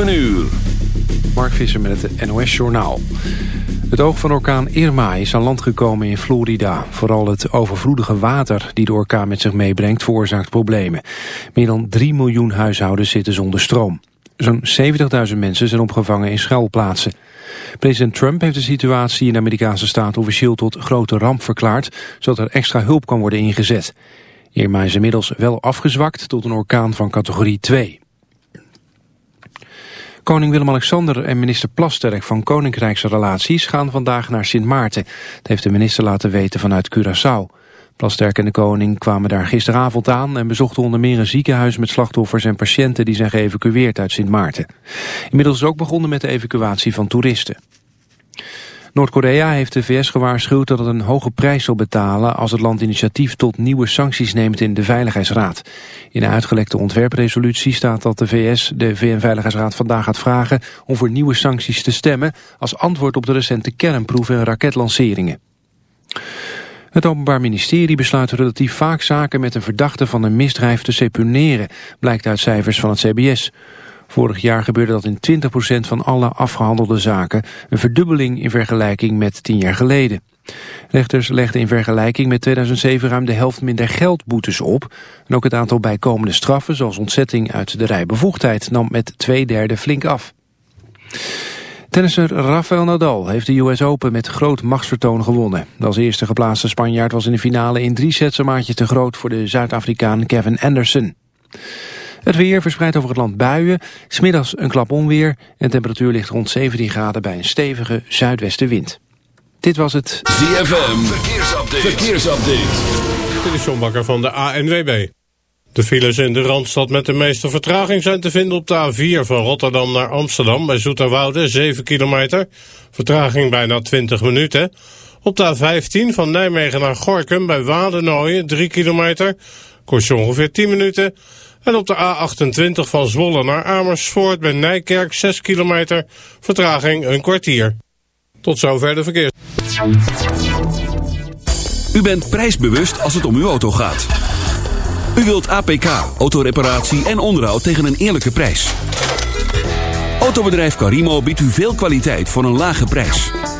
Een uur. Mark Visser met het NOS Journaal. Het oog van orkaan Irma is aan land gekomen in Florida. Vooral het overvloedige water die de orkaan met zich meebrengt veroorzaakt problemen. Meer dan 3 miljoen huishoudens zitten zonder stroom. Zo'n 70.000 mensen zijn opgevangen in schuilplaatsen. President Trump heeft de situatie in de Amerikaanse staat officieel tot grote ramp verklaard, zodat er extra hulp kan worden ingezet. Irma is inmiddels wel afgezwakt tot een orkaan van categorie 2. Koning Willem-Alexander en minister Plasterk van Koninkrijksrelaties gaan vandaag naar Sint Maarten. Dat heeft de minister laten weten vanuit Curaçao. Plasterk en de koning kwamen daar gisteravond aan en bezochten onder meer een ziekenhuis met slachtoffers en patiënten die zijn geëvacueerd uit Sint Maarten. Inmiddels is ook begonnen met de evacuatie van toeristen. Noord-Korea heeft de VS gewaarschuwd dat het een hoge prijs zal betalen als het land initiatief tot nieuwe sancties neemt in de Veiligheidsraad. In een uitgelekte ontwerpresolutie staat dat de VS de VN-veiligheidsraad vandaag gaat vragen om voor nieuwe sancties te stemmen als antwoord op de recente kernproeven en raketlanceringen. Het Openbaar Ministerie besluit relatief vaak zaken met een verdachte van een misdrijf te seponeren, blijkt uit cijfers van het CBS. Vorig jaar gebeurde dat in 20% van alle afgehandelde zaken, een verdubbeling in vergelijking met 10 jaar geleden. Rechters legden in vergelijking met 2007 ruim de helft minder geldboetes op. En ook het aantal bijkomende straffen, zoals ontzetting uit de rijbevoegdheid, nam met twee derde flink af. Tennisser Rafael Nadal heeft de US Open met groot machtsvertoon gewonnen. De als eerste geplaatste Spanjaard was in de finale in drie sets een maatje te groot voor de Zuid-Afrikaan Kevin Anderson. Het weer verspreidt over het land buien, smiddags een klap onweer... en temperatuur ligt rond 17 graden bij een stevige zuidwestenwind. Dit was het ZFM Verkeersupdate. Verkeersupdate. Dit is John Bakker van de ANWB. De files in de Randstad met de meeste vertraging zijn te vinden op de A4 van Rotterdam naar Amsterdam bij Zoeterwoude, 7 kilometer. Vertraging bijna 20 minuten. Op de A15 van Nijmegen naar Gorkum bij Wadenooien, 3 kilometer. Kost je ongeveer 10 minuten. En op de A28 van Zwolle naar Amersfoort bij Nijkerk 6 kilometer. Vertraging een kwartier. Tot zover de verkeer. U bent prijsbewust als het om uw auto gaat. U wilt APK, autoreparatie en onderhoud tegen een eerlijke prijs. Autobedrijf Carimo biedt u veel kwaliteit voor een lage prijs.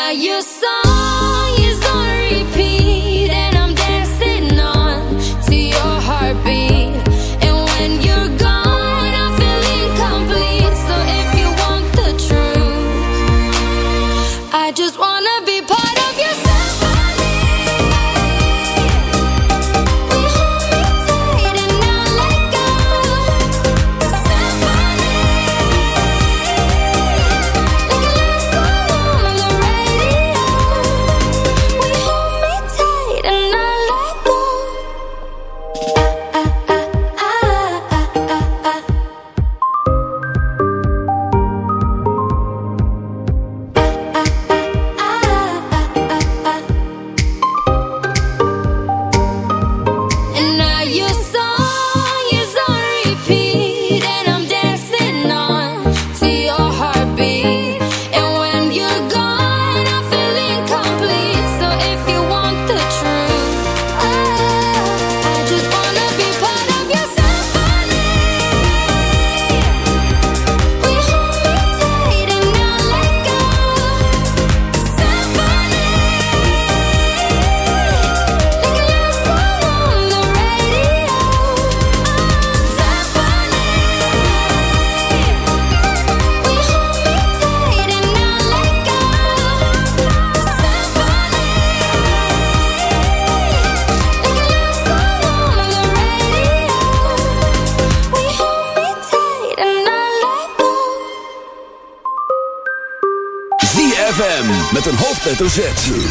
now you hoofdletter Z.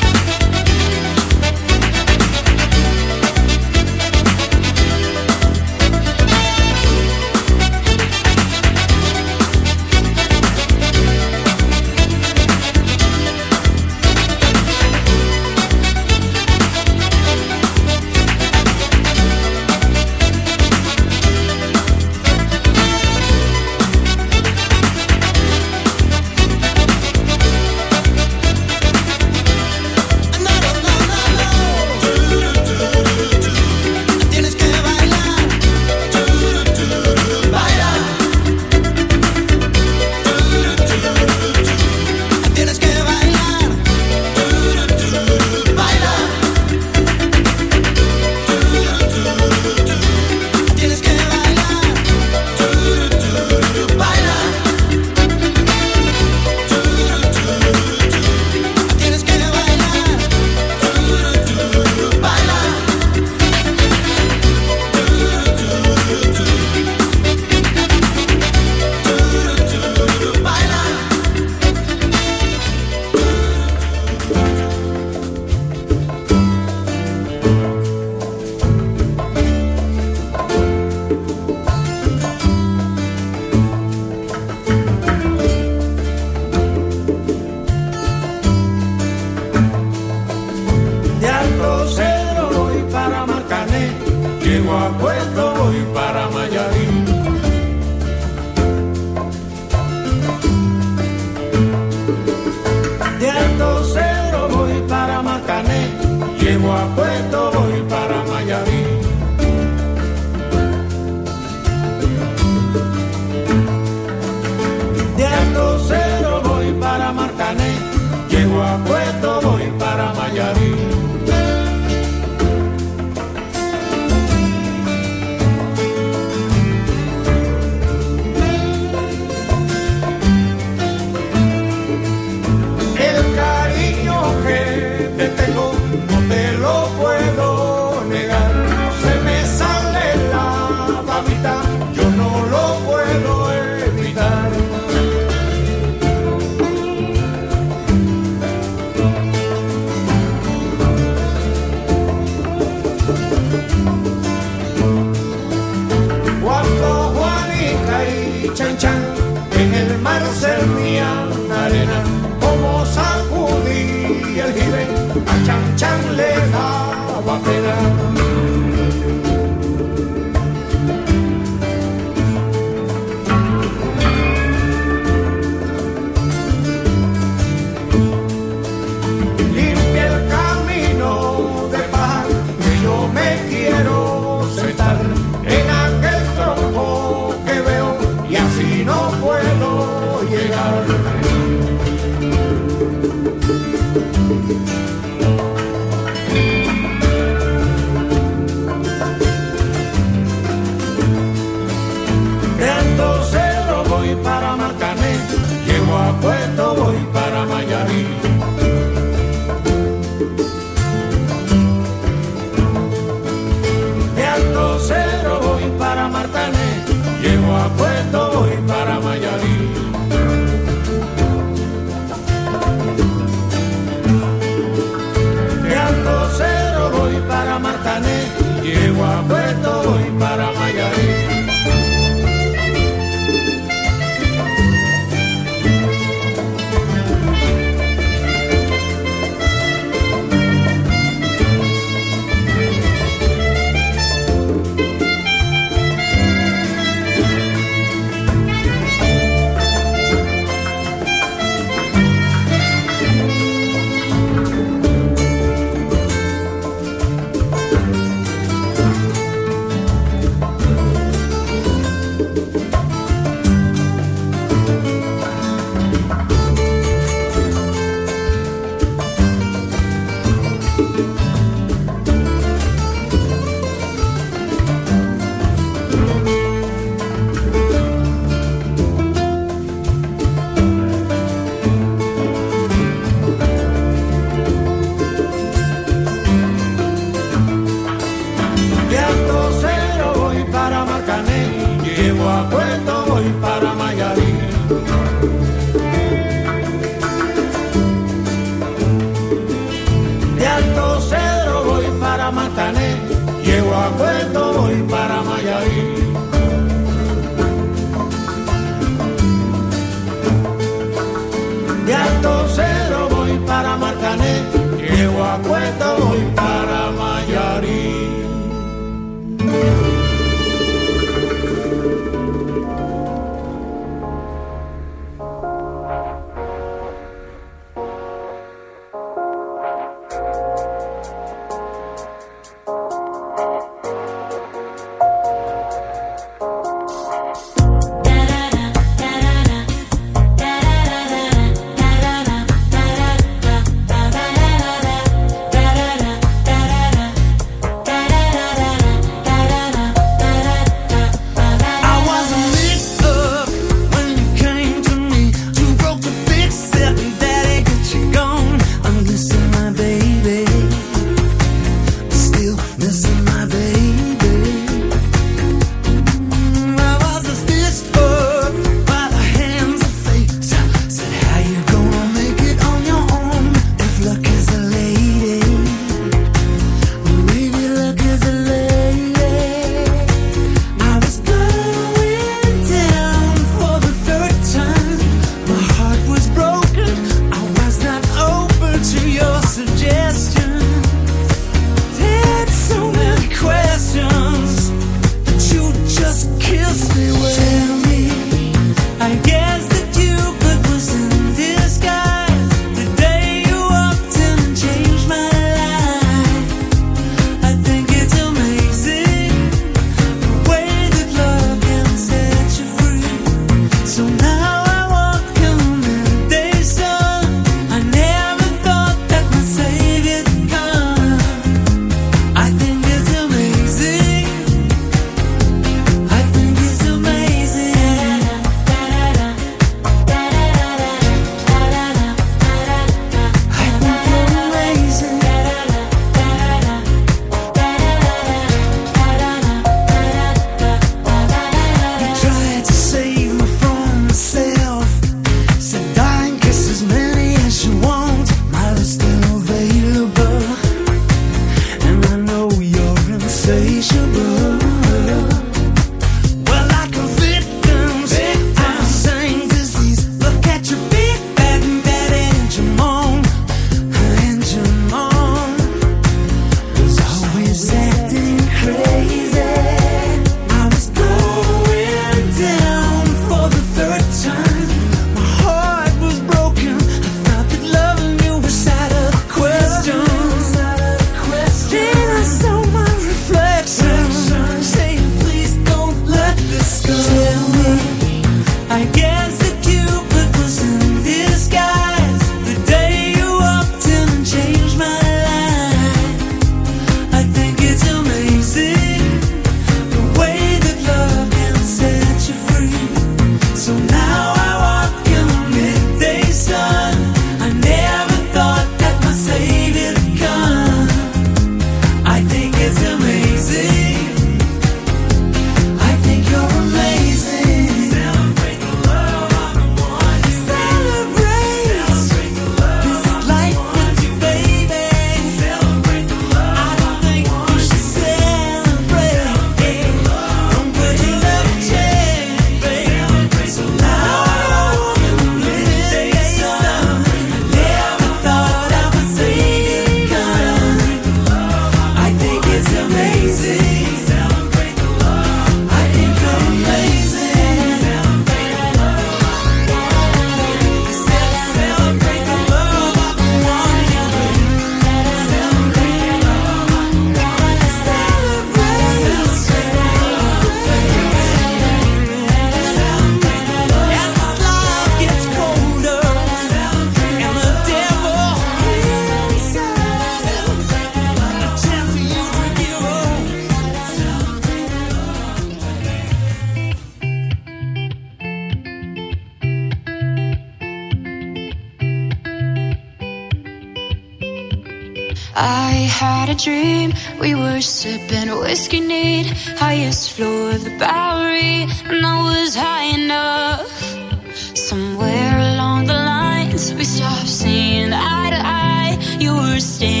you were staying.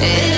It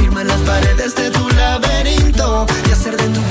En las paredes de tu laberinto y hacer de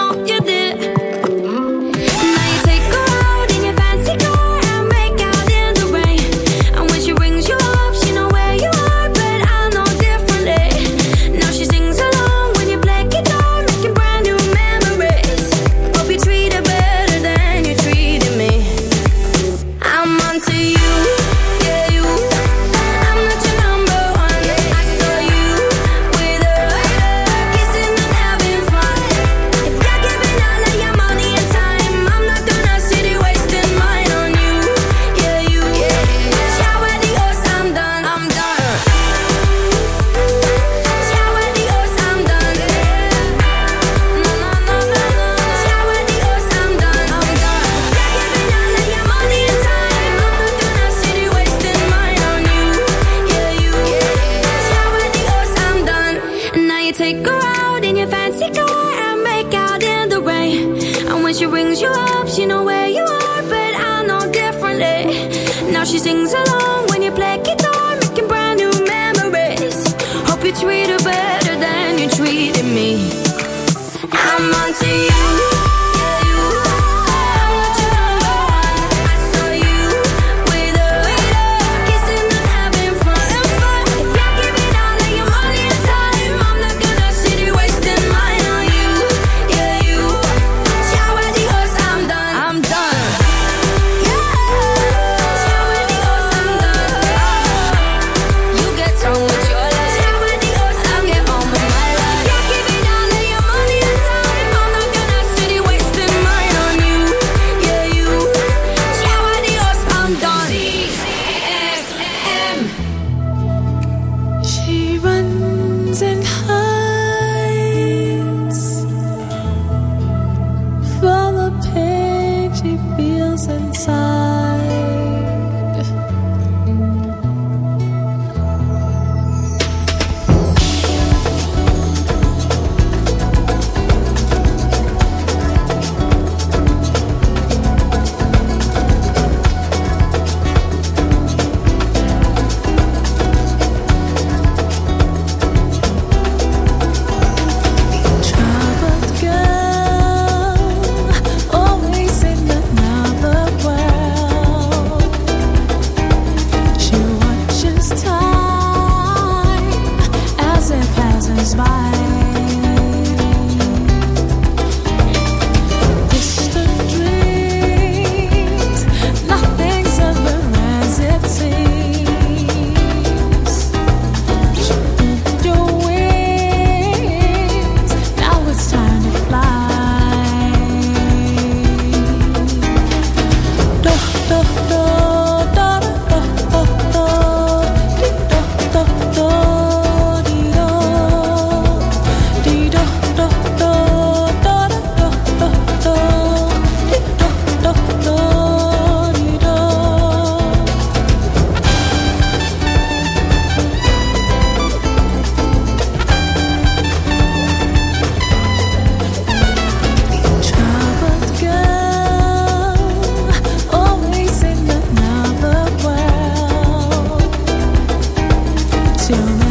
soon.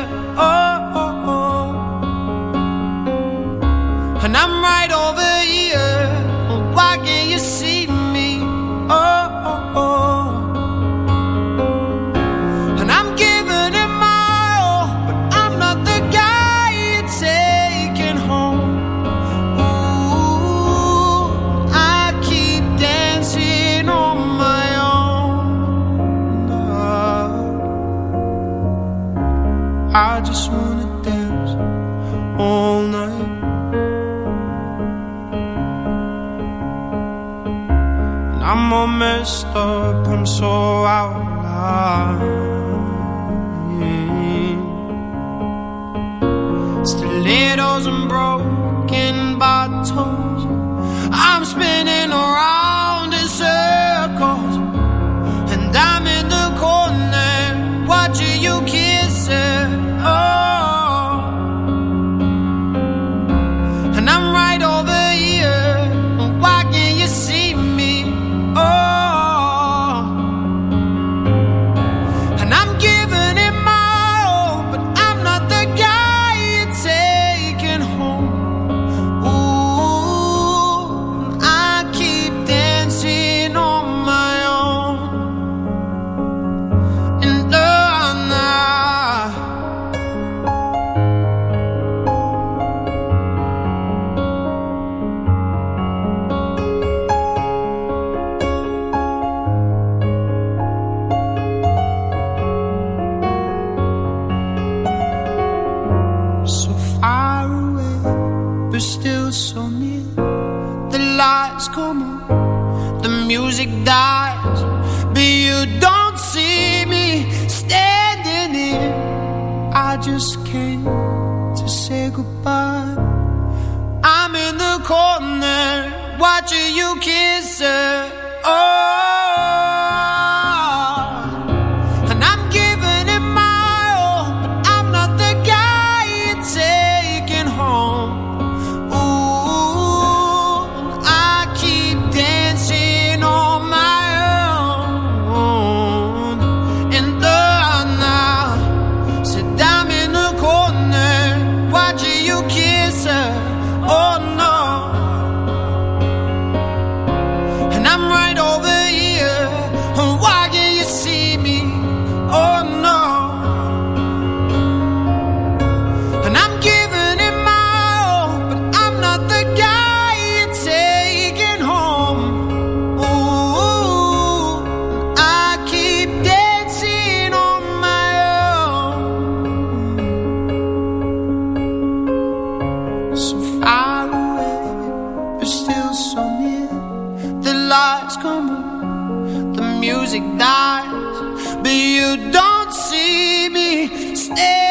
so I still so near. The lights come on, the music dies, but you don't see me stay.